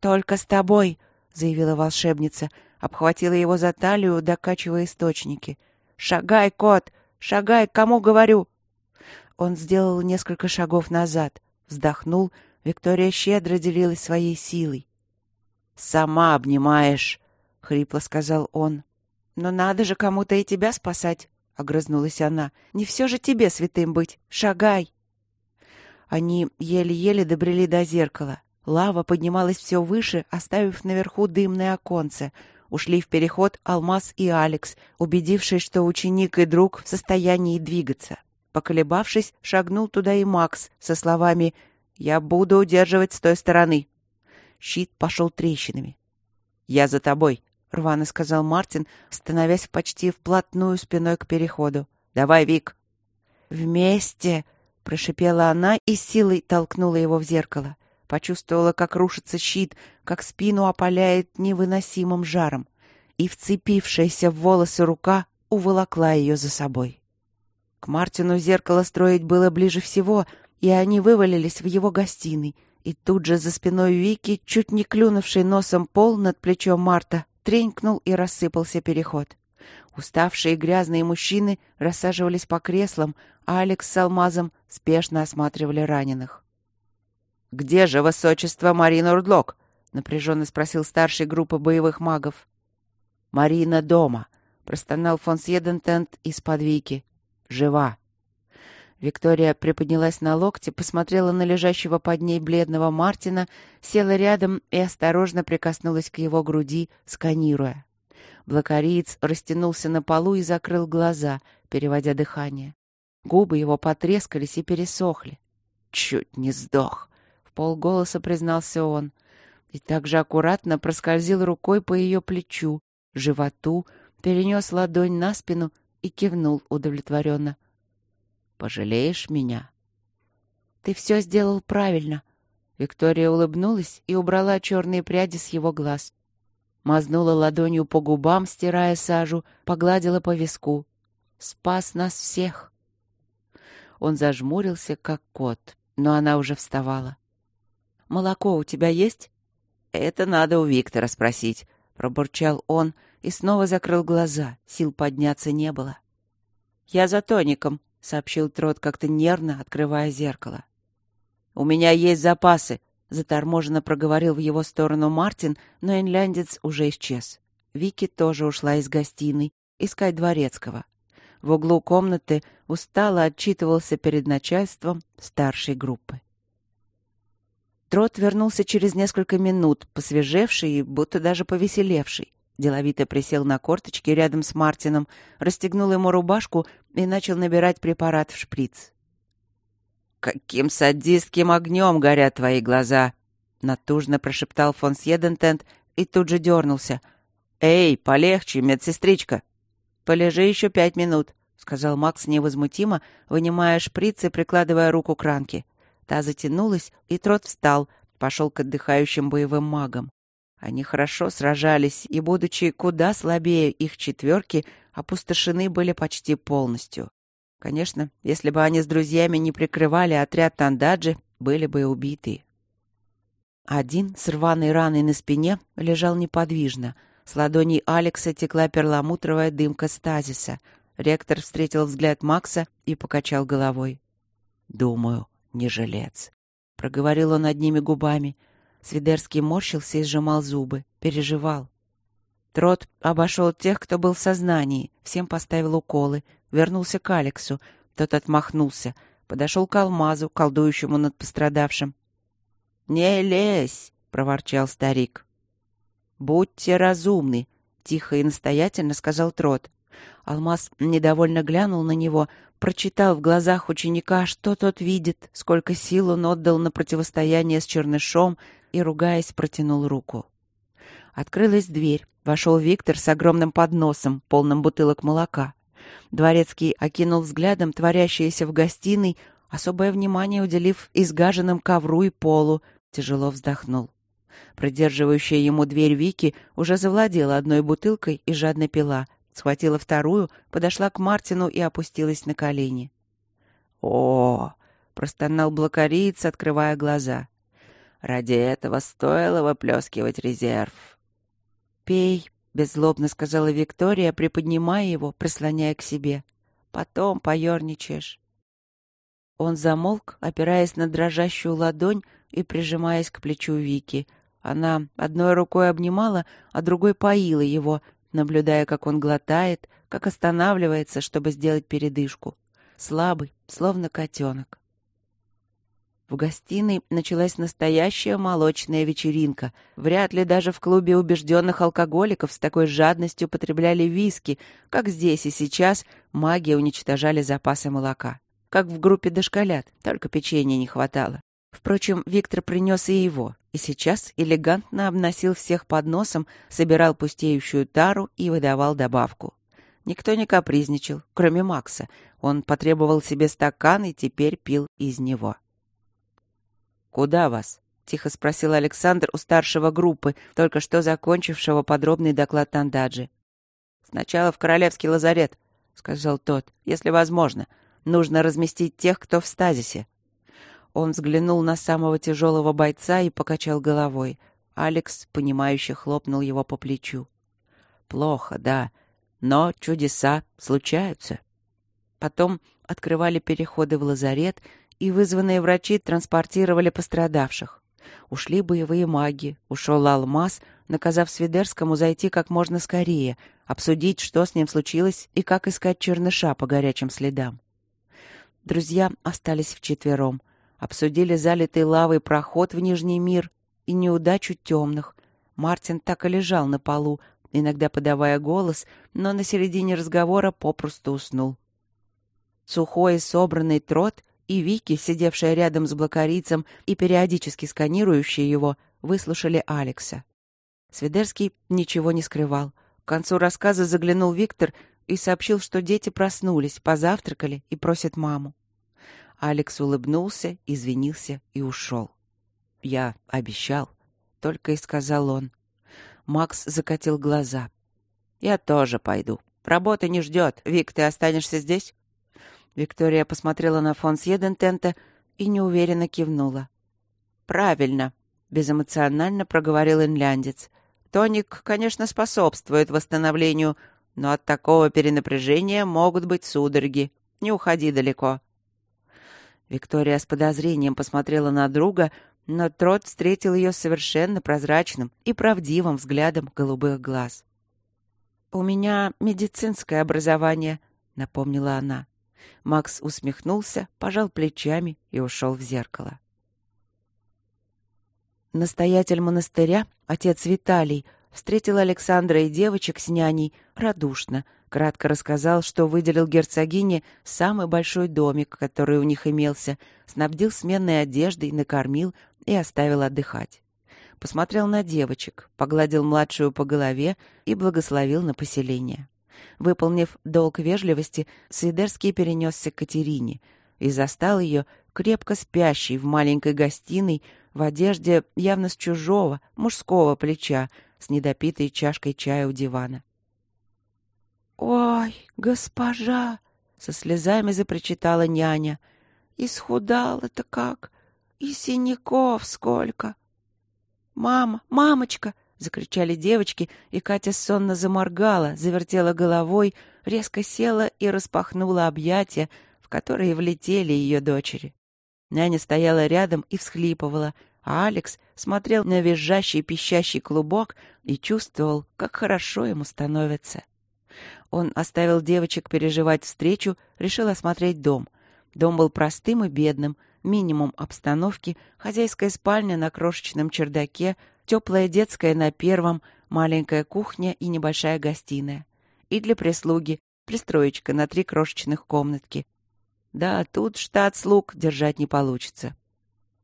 «Только с тобой!» — заявила волшебница — обхватила его за талию, докачивая источники. «Шагай, кот! Шагай! Кому говорю?» Он сделал несколько шагов назад, вздохнул. Виктория щедро делилась своей силой. «Сама обнимаешь», — хрипло сказал он. «Но надо же кому-то и тебя спасать», — огрызнулась она. «Не все же тебе святым быть. Шагай!» Они еле-еле добрели до зеркала. Лава поднималась все выше, оставив наверху дымное оконце. Ушли в переход Алмаз и Алекс, убедившись, что ученик и друг в состоянии двигаться. Поколебавшись, шагнул туда и Макс со словами «Я буду удерживать с той стороны». Щит пошел трещинами. «Я за тобой», — рвано сказал Мартин, становясь почти вплотную спиной к переходу. «Давай, Вик!» «Вместе!» — прошипела она и силой толкнула его в зеркало. Почувствовала, как рушится щит, как спину опаляет невыносимым жаром. И, вцепившаяся в волосы рука, уволокла ее за собой. К Мартину зеркало строить было ближе всего, и они вывалились в его гостиной. И тут же за спиной Вики, чуть не клюнувший носом пол над плечом Марта, тренькнул и рассыпался переход. Уставшие грязные мужчины рассаживались по креслам, а Алекс с Алмазом спешно осматривали раненых. «Где же высочество Марина Урдлок?» — напряженно спросил старший группы боевых магов. «Марина дома», — простонал фон Сьедентент из-под Вики. «Жива». Виктория приподнялась на локте, посмотрела на лежащего под ней бледного Мартина, села рядом и осторожно прикоснулась к его груди, сканируя. Блокариец растянулся на полу и закрыл глаза, переводя дыхание. Губы его потрескались и пересохли. «Чуть не сдох», полголоса признался он. И также аккуратно проскользил рукой по ее плечу, животу, перенес ладонь на спину и кивнул удовлетворенно. «Пожалеешь меня?» «Ты все сделал правильно». Виктория улыбнулась и убрала черные пряди с его глаз. Мазнула ладонью по губам, стирая сажу, погладила по виску. «Спас нас всех!» Он зажмурился, как кот, но она уже вставала. Молоко у тебя есть?» «Это надо у Виктора спросить», — пробурчал он и снова закрыл глаза. Сил подняться не было. «Я за тоником», — сообщил Трот как-то нервно, открывая зеркало. «У меня есть запасы», — заторможенно проговорил в его сторону Мартин, но инляндец уже исчез. Вики тоже ушла из гостиной искать дворецкого. В углу комнаты устало отчитывался перед начальством старшей группы. Трот вернулся через несколько минут, посвежевший и будто даже повеселевший. Деловито присел на корточки рядом с Мартином, расстегнул ему рубашку и начал набирать препарат в шприц. «Каким садистским огнем горят твои глаза!» — натужно прошептал фон Сьедентент и тут же дернулся. «Эй, полегче, медсестричка!» «Полежи еще пять минут», — сказал Макс невозмутимо, вынимая шприц и прикладывая руку к ранке. Та затянулась, и Трот встал, пошел к отдыхающим боевым магам. Они хорошо сражались, и, будучи куда слабее их четверки, опустошены были почти полностью. Конечно, если бы они с друзьями не прикрывали отряд Тандаджи, были бы убиты. Один с рваной раной на спине лежал неподвижно. С ладоней Алекса текла перламутровая дымка стазиса. Ректор встретил взгляд Макса и покачал головой. «Думаю, не жилец. Проговорил он одними губами. Свидерский морщился и сжимал зубы. Переживал. Трот обошел тех, кто был в сознании, всем поставил уколы, вернулся к Алексу. Тот отмахнулся, подошел к алмазу, колдующему над пострадавшим. «Не лезь!» — проворчал старик. «Будьте разумны!» — тихо и настоятельно сказал Трот. Алмаз недовольно глянул на него, прочитал в глазах ученика, что тот видит, сколько сил он отдал на противостояние с чернышом и, ругаясь, протянул руку. Открылась дверь. Вошел Виктор с огромным подносом, полным бутылок молока. Дворецкий окинул взглядом творящееся в гостиной, особое внимание уделив изгаженным ковру и полу, тяжело вздохнул. Продерживающая ему дверь Вики уже завладела одной бутылкой и жадно пила — схватила вторую, подошла к Мартину и опустилась на колени. «О!» — простонал блокариец, открывая глаза. «Ради этого стоило выплескивать резерв». «Пей», — беззлобно сказала Виктория, приподнимая его, прислоняя к себе. «Потом поерничаешь». Он замолк, опираясь на дрожащую ладонь и прижимаясь к плечу Вики. Она одной рукой обнимала, а другой поила его, наблюдая, как он глотает, как останавливается, чтобы сделать передышку. Слабый, словно котенок. В гостиной началась настоящая молочная вечеринка. Вряд ли даже в клубе убежденных алкоголиков с такой жадностью потребляли виски, как здесь и сейчас маги уничтожали запасы молока. Как в группе дошколят, только печенья не хватало. Впрочем, Виктор принес и его, и сейчас элегантно обносил всех под носом, собирал пустеющую тару и выдавал добавку. Никто не капризничал, кроме Макса. Он потребовал себе стакан и теперь пил из него. «Куда вас?» — тихо спросил Александр у старшего группы, только что закончившего подробный доклад Тандаджи. «Сначала в Королевский лазарет», — сказал тот, — «если возможно. Нужно разместить тех, кто в стазисе». Он взглянул на самого тяжелого бойца и покачал головой. Алекс, понимающе хлопнул его по плечу. «Плохо, да, но чудеса случаются». Потом открывали переходы в лазарет, и вызванные врачи транспортировали пострадавших. Ушли боевые маги, ушел Алмаз, наказав Свидерскому зайти как можно скорее, обсудить, что с ним случилось и как искать черныша по горячим следам. Друзья остались вчетвером, обсудили залитый лавой проход в Нижний мир и неудачу темных. Мартин так и лежал на полу, иногда подавая голос, но на середине разговора попросту уснул. Сухой собранный трот и Вики, сидевшая рядом с блокарицем и периодически сканирующая его, выслушали Алекса. Свидерский ничего не скрывал. К концу рассказа заглянул Виктор и сообщил, что дети проснулись, позавтракали и просят маму. Алекс улыбнулся, извинился и ушел. «Я обещал», — только и сказал он. Макс закатил глаза. «Я тоже пойду. Работа не ждет. Вик, ты останешься здесь?» Виктория посмотрела на фон Сьедентента и неуверенно кивнула. «Правильно», — безэмоционально проговорил инляндец. «Тоник, конечно, способствует восстановлению, но от такого перенапряжения могут быть судороги. Не уходи далеко». Виктория с подозрением посмотрела на друга, но Трот встретил ее совершенно прозрачным и правдивым взглядом голубых глаз. «У меня медицинское образование», — напомнила она. Макс усмехнулся, пожал плечами и ушел в зеркало. Настоятель монастыря, отец Виталий, встретил Александра и девочек с няней радушно, кратко рассказал, что выделил герцогине самый большой домик, который у них имелся, снабдил сменной одеждой, накормил и оставил отдыхать. Посмотрел на девочек, погладил младшую по голове и благословил на поселение. Выполнив долг вежливости, Свидерский перенесся к Катерине и застал ее крепко спящей в маленькой гостиной в одежде явно с чужого, мужского плеча, с недопитой чашкой чая у дивана. «Ой, госпожа!» — со слезами запрочитала няня. «Исхудала-то как! И синяков сколько!» «Мама, мамочка!» — закричали девочки, и Катя сонно заморгала, завертела головой, резко села и распахнула объятия, в которые влетели ее дочери. Няня стояла рядом и всхлипывала, а Алекс смотрел на визжащий пищащий клубок и чувствовал, как хорошо ему становится. Он оставил девочек переживать встречу, решил осмотреть дом. Дом был простым и бедным, минимум обстановки, хозяйская спальня на крошечном чердаке, теплая детская на первом, маленькая кухня и небольшая гостиная. И для прислуги пристроечка на три крошечных комнатки. Да, тут штат слуг держать не получится.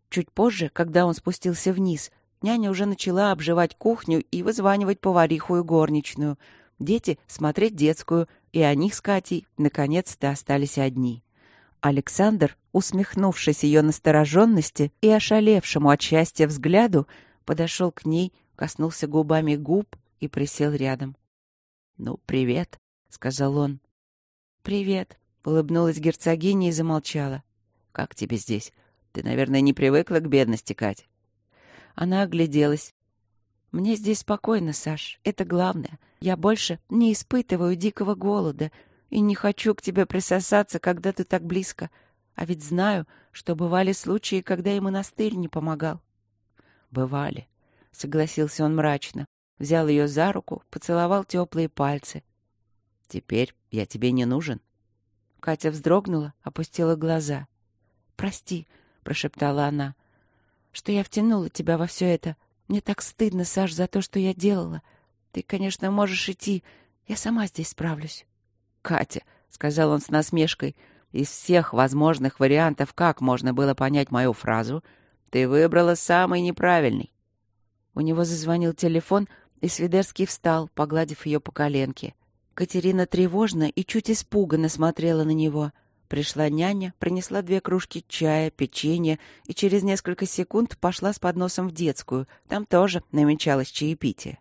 Чуть позже, когда он спустился вниз, няня уже начала обживать кухню и вызванивать повариху и горничную. Дети — смотреть детскую, и они с Катей наконец-то остались одни. Александр, усмехнувшись ее настороженности и ошалевшему от счастья взгляду, подошел к ней, коснулся губами губ и присел рядом. «Ну, привет», — сказал он. «Привет», — улыбнулась герцогиня и замолчала. «Как тебе здесь? Ты, наверное, не привыкла к бедности, Кать?» Она огляделась. «Мне здесь спокойно, Саш, это главное. Я больше не испытываю дикого голода и не хочу к тебе присосаться, когда ты так близко. А ведь знаю, что бывали случаи, когда и монастырь не помогал. «Бывали», — согласился он мрачно. Взял ее за руку, поцеловал теплые пальцы. Теперь я тебе не нужен. Катя вздрогнула, опустила глаза. «Прости», — прошептала она, — «что я втянула тебя во все это. Мне так стыдно, Саш, за то, что я делала. Ты, конечно, можешь идти. Я сама здесь справлюсь». «Катя», — сказал он с насмешкой, — «из всех возможных вариантов, как можно было понять мою фразу, ты выбрала самый неправильный». У него зазвонил телефон, и Свидерский встал, погладив ее по коленке. Катерина тревожно и чуть испуганно смотрела на него. Пришла няня, принесла две кружки чая, печенье и через несколько секунд пошла с подносом в детскую. Там тоже намечалось чаепитие.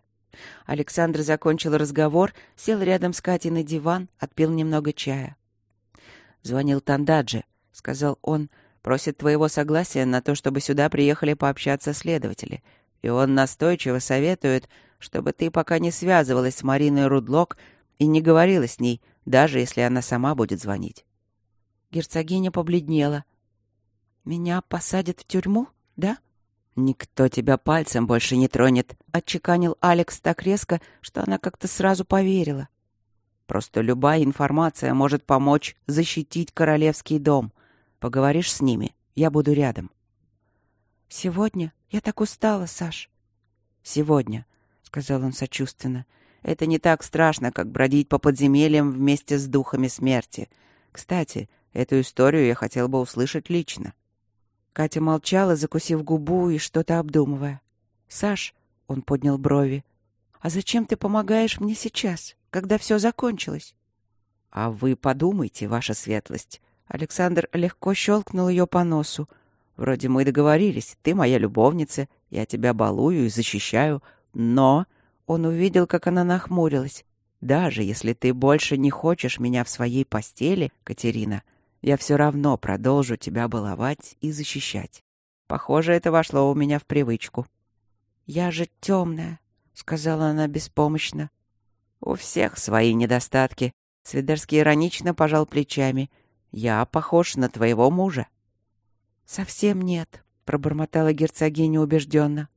Александр закончил разговор, сел рядом с Катей на диван, отпил немного чая. «Звонил Тандаджи», — сказал он, — «просит твоего согласия на то, чтобы сюда приехали пообщаться следователи. И он настойчиво советует, чтобы ты пока не связывалась с Мариной Рудлок и не говорила с ней, даже если она сама будет звонить. Герцогиня побледнела. «Меня посадят в тюрьму, да?» «Никто тебя пальцем больше не тронет», — отчеканил Алекс так резко, что она как-то сразу поверила. «Просто любая информация может помочь защитить королевский дом. Поговоришь с ними, я буду рядом». «Сегодня? Я так устала, Саш». «Сегодня», — сказал он сочувственно. Это не так страшно, как бродить по подземельям вместе с духами смерти. Кстати, эту историю я хотел бы услышать лично». Катя молчала, закусив губу и что-то обдумывая. «Саш», — он поднял брови, — «а зачем ты помогаешь мне сейчас, когда все закончилось?» «А вы подумайте, ваша светлость». Александр легко щелкнул ее по носу. «Вроде мы договорились, ты моя любовница, я тебя балую и защищаю, но он увидел, как она нахмурилась. «Даже если ты больше не хочешь меня в своей постели, Катерина, я все равно продолжу тебя баловать и защищать. Похоже, это вошло у меня в привычку». «Я же темная», — сказала она беспомощно. «У всех свои недостатки», — Свидерский иронично пожал плечами. «Я похож на твоего мужа». «Совсем нет», — пробормотала герцогиня убежденно.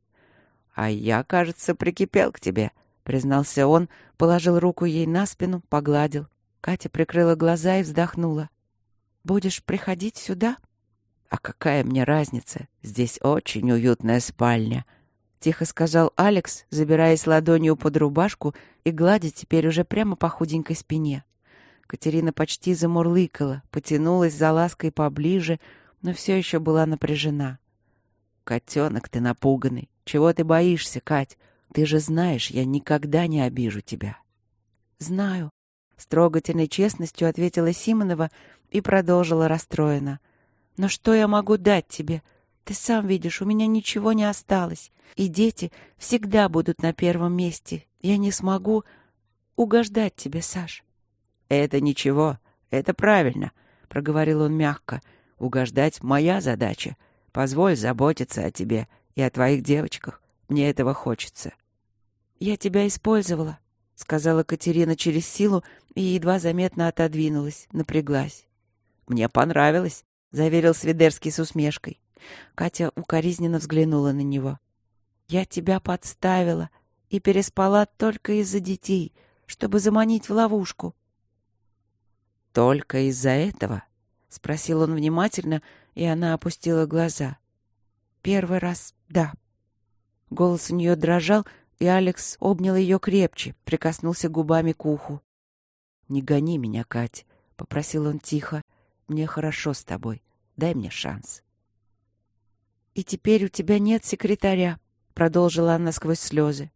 «А я, кажется, прикипел к тебе», — признался он, положил руку ей на спину, погладил. Катя прикрыла глаза и вздохнула. «Будешь приходить сюда?» «А какая мне разница? Здесь очень уютная спальня», — тихо сказал Алекс, забираясь ладонью под рубашку и гладя теперь уже прямо по худенькой спине. Катерина почти замурлыкала, потянулась за лаской поближе, но все еще была напряжена. «Котенок ты напуганный. Чего ты боишься, Кать? Ты же знаешь, я никогда не обижу тебя». «Знаю», — с честностью ответила Симонова и продолжила расстроена. «Но что я могу дать тебе? Ты сам видишь, у меня ничего не осталось, и дети всегда будут на первом месте. Я не смогу угождать тебе, Саш». «Это ничего, это правильно», — проговорил он мягко. «Угождать — моя задача. Позволь заботиться о тебе и о твоих девочках. Мне этого хочется». «Я тебя использовала», — сказала Катерина через силу и едва заметно отодвинулась, напряглась. «Мне понравилось», — заверил Свидерский с усмешкой. Катя укоризненно взглянула на него. «Я тебя подставила и переспала только из-за детей, чтобы заманить в ловушку». «Только из-за этого?» — спросил он внимательно, и она опустила глаза. «Первый раз, да». Голос у нее дрожал, и Алекс обнял ее крепче, прикоснулся губами к уху. «Не гони меня, Кать», — попросил он тихо. «Мне хорошо с тобой. Дай мне шанс». «И теперь у тебя нет секретаря», — продолжила она сквозь слезы.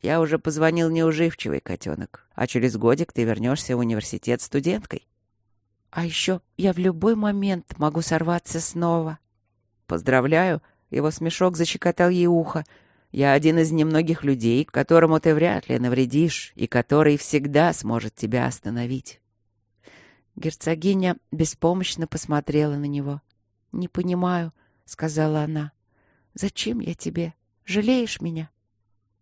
«Я уже позвонил неуживчивый котенок, а через годик ты вернешься в университет студенткой». А еще я в любой момент могу сорваться снова. Поздравляю, его смешок защекотал ей ухо. Я один из немногих людей, которому ты вряд ли навредишь и который всегда сможет тебя остановить. Герцогиня беспомощно посмотрела на него. «Не понимаю», — сказала она. «Зачем я тебе? Жалеешь меня?»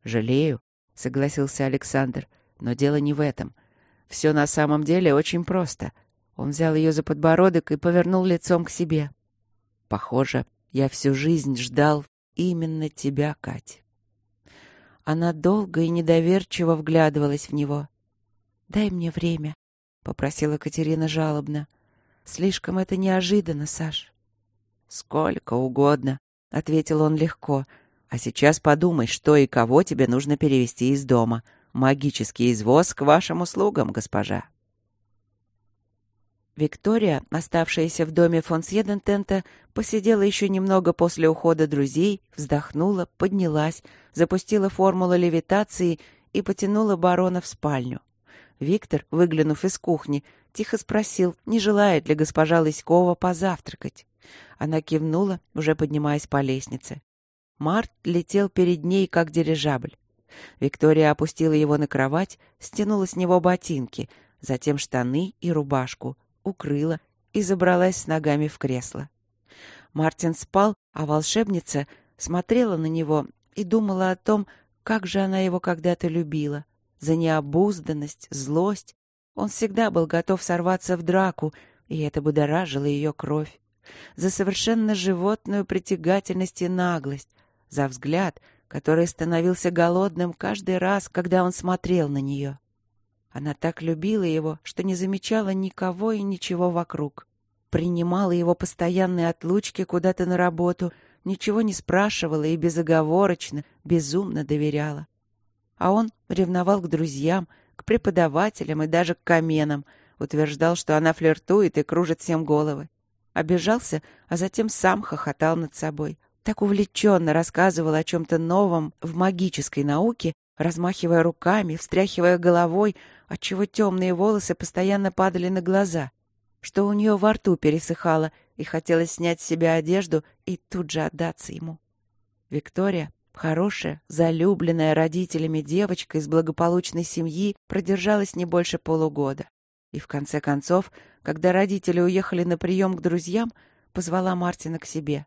«Жалею», — согласился Александр. «Но дело не в этом. Все на самом деле очень просто. Он взял ее за подбородок и повернул лицом к себе. «Похоже, я всю жизнь ждал именно тебя, Кать». Она долго и недоверчиво вглядывалась в него. дай мне время», — попросила Катерина жалобно. «Слишком это неожиданно, Саш». «Сколько угодно», — ответил он легко. «А сейчас подумай, что и кого тебе нужно перевести из дома. Магический извоз к вашим услугам, госпожа». Виктория, оставшаяся в доме фон Сьедентента, посидела еще немного после ухода друзей, вздохнула, поднялась, запустила формулу левитации и потянула барона в спальню. Виктор, выглянув из кухни, тихо спросил, не желает ли госпожа Лыськова позавтракать. Она кивнула, уже поднимаясь по лестнице. Март летел перед ней, как дирижабль. Виктория опустила его на кровать, стянула с него ботинки, затем штаны и рубашку, укрыла и забралась с ногами в кресло. Мартин спал, а волшебница смотрела на него и думала о том, как же она его когда-то любила. За необузданность, злость. Он всегда был готов сорваться в драку, и это будоражило ее кровь. За совершенно животную притягательность и наглость. За взгляд, который становился голодным каждый раз, когда он смотрел на нее. Она так любила его, что не замечала никого и ничего вокруг. Принимала его постоянные отлучки куда-то на работу, ничего не спрашивала и безоговорочно, безумно доверяла. А он ревновал к друзьям, к преподавателям и даже к каменам, утверждал, что она флиртует и кружит всем головы. Обижался, а затем сам хохотал над собой. Так увлеченно рассказывал о чем-то новом в магической науке, размахивая руками, встряхивая головой, отчего темные волосы постоянно падали на глаза, что у нее во рту пересыхало, и хотелось снять с себя одежду и тут же отдаться ему. Виктория, хорошая, залюбленная родителями девочка из благополучной семьи, продержалась не больше полугода. И в конце концов, когда родители уехали на прием к друзьям, позвала Мартина к себе.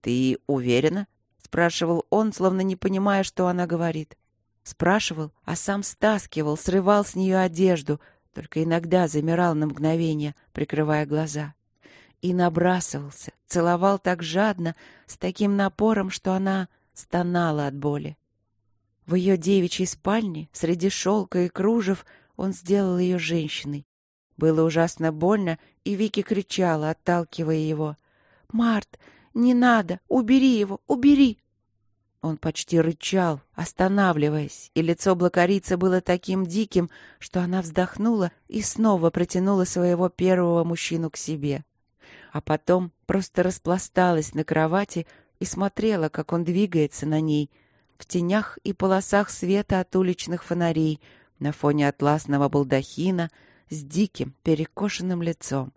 «Ты уверена?» — спрашивал он, словно не понимая, что она говорит. Спрашивал, а сам стаскивал, срывал с нее одежду, только иногда замирал на мгновение, прикрывая глаза. И набрасывался, целовал так жадно, с таким напором, что она стонала от боли. В ее девичьей спальне, среди шелка и кружев, он сделал ее женщиной. Было ужасно больно, и Вики кричала, отталкивая его. «Март, не надо! Убери его! Убери!» Он почти рычал, останавливаясь, и лицо блокарицы было таким диким, что она вздохнула и снова протянула своего первого мужчину к себе. А потом просто распласталась на кровати и смотрела, как он двигается на ней, в тенях и полосах света от уличных фонарей, на фоне атласного балдахина, с диким, перекошенным лицом.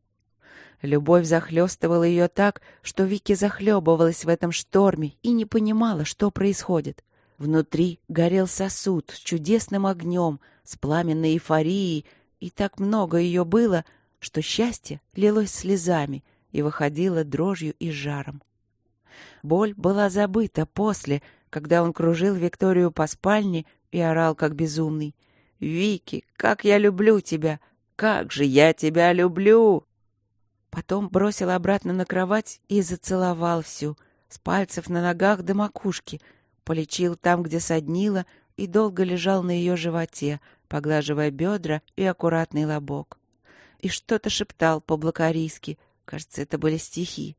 Любовь захлестывала ее так, что Вики захлебывалась в этом шторме и не понимала, что происходит. Внутри горел сосуд с чудесным огнем, с пламенной эйфорией, и так много ее было, что счастье лилось слезами и выходило дрожью и жаром. Боль была забыта после, когда он кружил Викторию по спальне и орал, как безумный. «Вики, как я люблю тебя! Как же я тебя люблю!» Потом бросил обратно на кровать и зацеловал всю, с пальцев на ногах до макушки, полечил там, где соднило, и долго лежал на ее животе, поглаживая бедра и аккуратный лобок. И что-то шептал по-блокарийски. Кажется, это были стихи.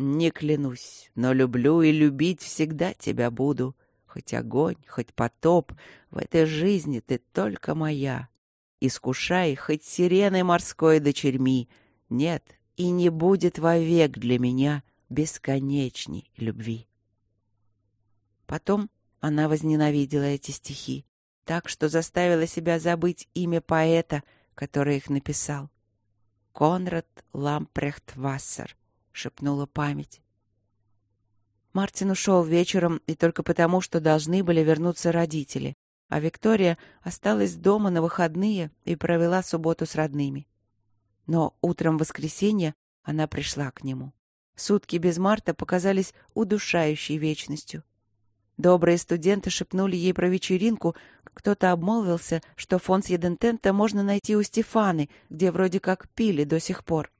«Не клянусь, но люблю и любить всегда тебя буду. Хоть огонь, хоть потоп, в этой жизни ты только моя. Искушай хоть сиреной морской дочерьми, нет и не будет вовек для меня бесконечней любви. Потом она возненавидела эти стихи, так что заставила себя забыть имя поэта, который их написал. «Конрад Лампрехт Вассер», — шепнула память. Мартин ушел вечером и только потому, что должны были вернуться родители, а Виктория осталась дома на выходные и провела субботу с родными. Но утром воскресенья она пришла к нему. Сутки без Марта показались удушающей вечностью. Добрые студенты шепнули ей про вечеринку. Кто-то обмолвился, что фон Сьедентента можно найти у Стефаны, где вроде как пили до сих пор.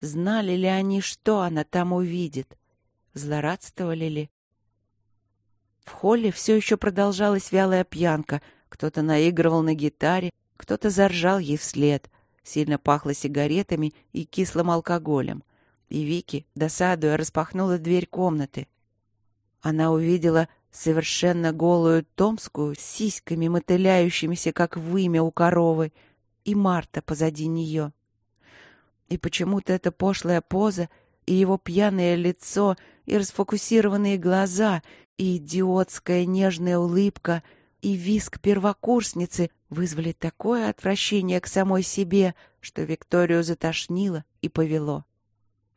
Знали ли они, что она там увидит? Злорадствовали ли? В холле все еще продолжалась вялая пьянка. Кто-то наигрывал на гитаре, Кто-то заржал ей вслед. Сильно пахло сигаретами и кислым алкоголем. И Вики, досадуя, распахнула дверь комнаты. Она увидела совершенно голую Томскую с сиськами, мотыляющимися, как вымя у коровы, и Марта позади нее. И почему-то эта пошлая поза, и его пьяное лицо, и расфокусированные глаза, и идиотская нежная улыбка, и виск первокурсницы вызвали такое отвращение к самой себе, что Викторию затошнило и повело.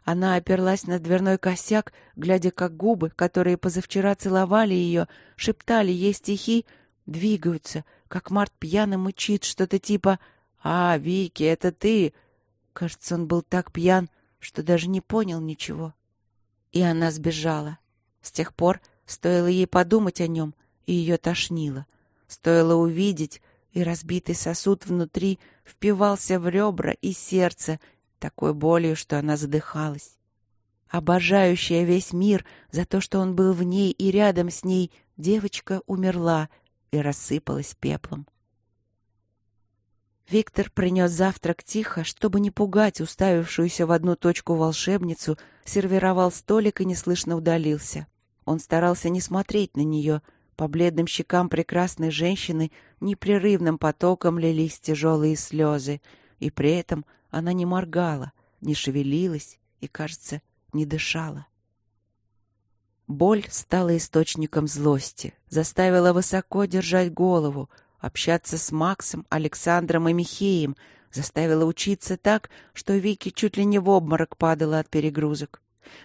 Она оперлась на дверной косяк, глядя, как губы, которые позавчера целовали ее, шептали ей стихи, двигаются, как Март пьяно мычит что-то типа «А, Вики, это ты!» Кажется, он был так пьян, что даже не понял ничего. И она сбежала. С тех пор стоило ей подумать о нем, и ее тошнило. Стоило увидеть, и разбитый сосуд внутри впивался в ребра и сердце, такой болью, что она задыхалась. Обожающая весь мир за то, что он был в ней и рядом с ней, девочка умерла и рассыпалась пеплом. Виктор принес завтрак тихо, чтобы не пугать уставившуюся в одну точку волшебницу, сервировал столик и неслышно удалился. Он старался не смотреть на нее. По бледным щекам прекрасной женщины непрерывным потоком лились тяжелые слезы, и при этом она не моргала, не шевелилась и, кажется, не дышала. Боль стала источником злости, заставила высоко держать голову, общаться с Максом, Александром и Михеем, заставила учиться так, что Вики чуть ли не в обморок падала от перегрузок.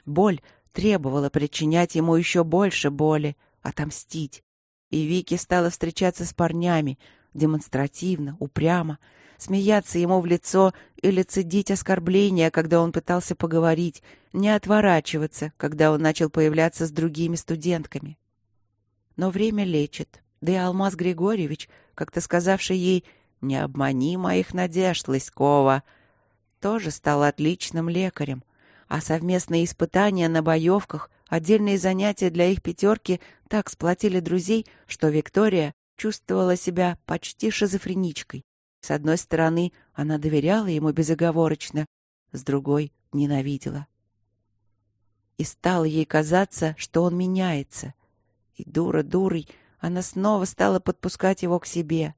Боль требовала причинять ему еще больше боли, отомстить. И Вики стала встречаться с парнями, демонстративно, упрямо, смеяться ему в лицо или цедить оскорбления, когда он пытался поговорить, не отворачиваться, когда он начал появляться с другими студентками. Но время лечит. Да и Алмаз Григорьевич, как-то сказавший ей «Не обмани моих надежд, Лыськова», тоже стал отличным лекарем, а совместные испытания на боевках, отдельные занятия для их пятерки так сплотили друзей, что Виктория чувствовала себя почти шизофреничкой. С одной стороны, она доверяла ему безоговорочно, с другой — ненавидела. И стало ей казаться, что он меняется. И дура дурой она снова стала подпускать его к себе.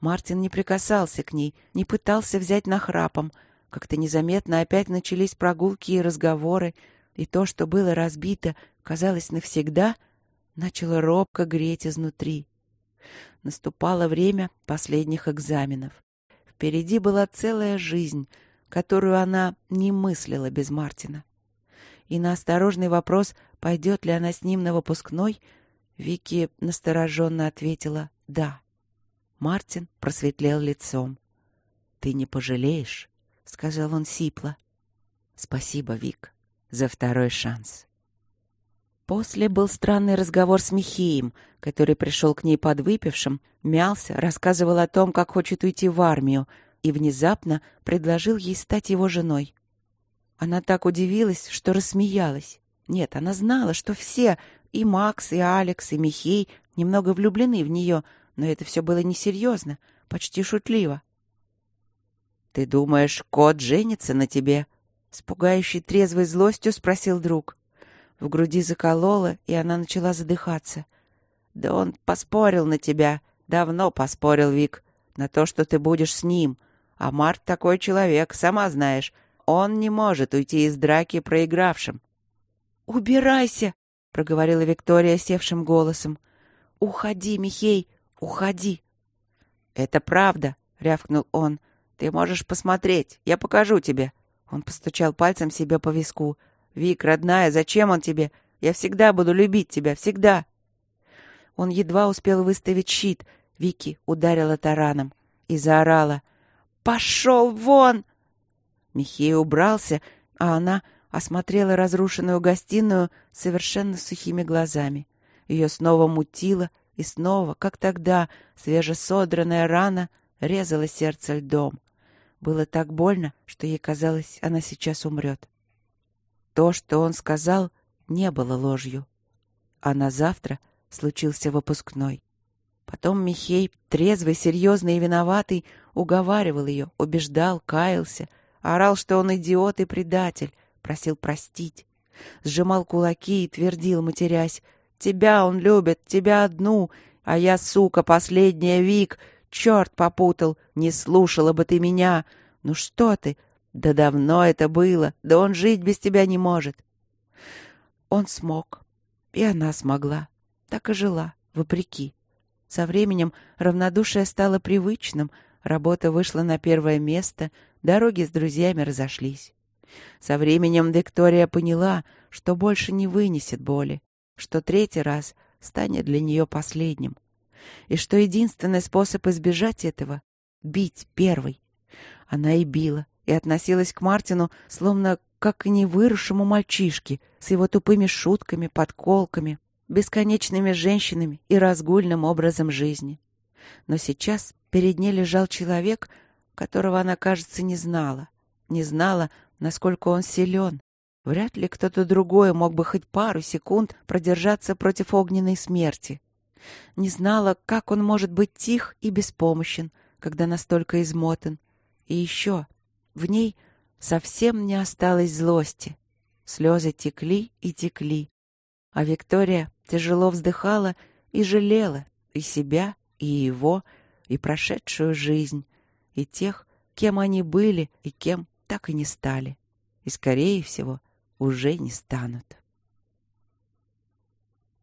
Мартин не прикасался к ней, не пытался взять нахрапом. Как-то незаметно опять начались прогулки и разговоры, и то, что было разбито, казалось навсегда, начало робко греть изнутри. Наступало время последних экзаменов. Впереди была целая жизнь, которую она не мыслила без Мартина. И на осторожный вопрос, пойдет ли она с ним на выпускной, Вики настороженно ответила «да». Мартин просветлел лицом. «Ты не пожалеешь», — сказал он сипло. «Спасибо, Вик, за второй шанс». После был странный разговор с Михеем, который пришел к ней подвыпившим, мялся, рассказывал о том, как хочет уйти в армию, и внезапно предложил ей стать его женой. Она так удивилась, что рассмеялась. Нет, она знала, что все, и Макс, и Алекс, и Михей, немного влюблены в нее, но это все было несерьезно, почти шутливо. «Ты думаешь, кот женится на тебе?» С пугающей трезвой злостью спросил друг. В груди заколола, и она начала задыхаться. «Да он поспорил на тебя. Давно поспорил, Вик. На то, что ты будешь с ним. А Март такой человек, сама знаешь. Он не может уйти из драки проигравшим». «Убирайся!» — проговорила Виктория севшим голосом. «Уходи, Михей, уходи!» «Это правда!» — рявкнул он. «Ты можешь посмотреть, я покажу тебе!» Он постучал пальцем себе по виску. «Вик, родная, зачем он тебе? Я всегда буду любить тебя, всегда!» Он едва успел выставить щит. Вики ударила тараном и заорала. «Пошел вон!» Михей убрался, а она осмотрела разрушенную гостиную совершенно сухими глазами. Ее снова мутило, и снова, как тогда, свежесодранная рана резала сердце льдом. Было так больно, что ей казалось, она сейчас умрет. То, что он сказал, не было ложью. А на завтра случился выпускной. Потом Михей, трезвый, серьезный и виноватый, уговаривал ее, убеждал, каялся, орал, что он идиот и предатель, просил простить. Сжимал кулаки и твердил, матерясь, «Тебя он любит, тебя одну, а я, сука, последняя Вик, черт попутал, не слушала бы ты меня. Ну что ты? Да давно это было, да он жить без тебя не может». Он смог, и она смогла, так и жила, вопреки. Со временем равнодушие стало привычным, работа вышла на первое место, дороги с друзьями разошлись. Со временем Виктория поняла, что больше не вынесет боли, что третий раз станет для нее последним, и что единственный способ избежать этого — бить первой. Она и била, и относилась к Мартину словно как к невыросшему мальчишке с его тупыми шутками, подколками, бесконечными женщинами и разгульным образом жизни. Но сейчас перед ней лежал человек, которого она, кажется, не знала. Не знала, насколько он силен. Вряд ли кто-то другой мог бы хоть пару секунд продержаться против огненной смерти. Не знала, как он может быть тих и беспомощен, когда настолько измотан. И еще в ней совсем не осталось злости. Слезы текли и текли, а Виктория тяжело вздыхала и жалела и себя, и его, и прошедшую жизнь, и тех, кем они были и кем так и не стали, и, скорее всего, уже не станут.